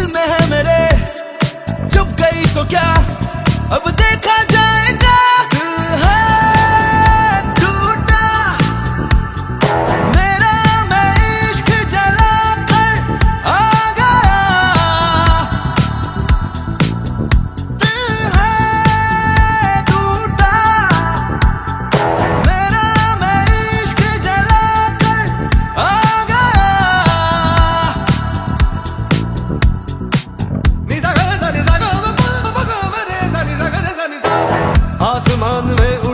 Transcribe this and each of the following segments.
दिल में है मेरे। चुप गई तो क्या? अब देखा आसमान में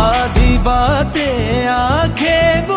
आधी बातें आँखें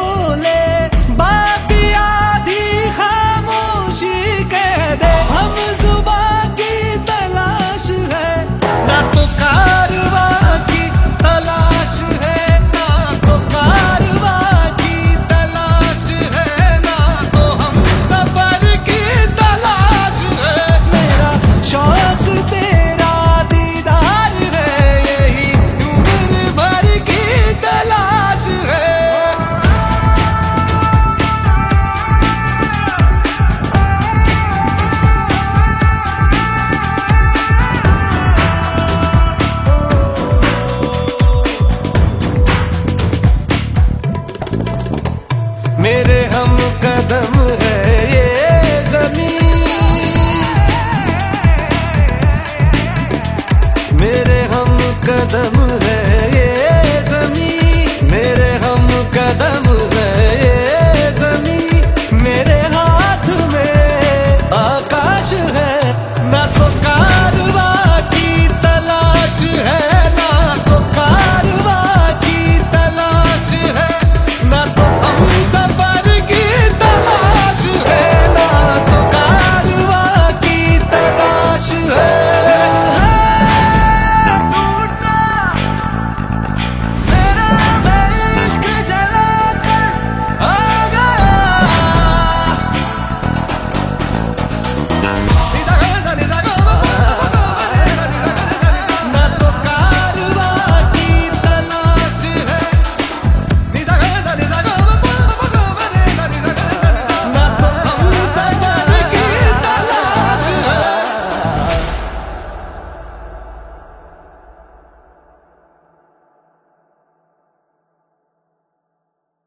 to her.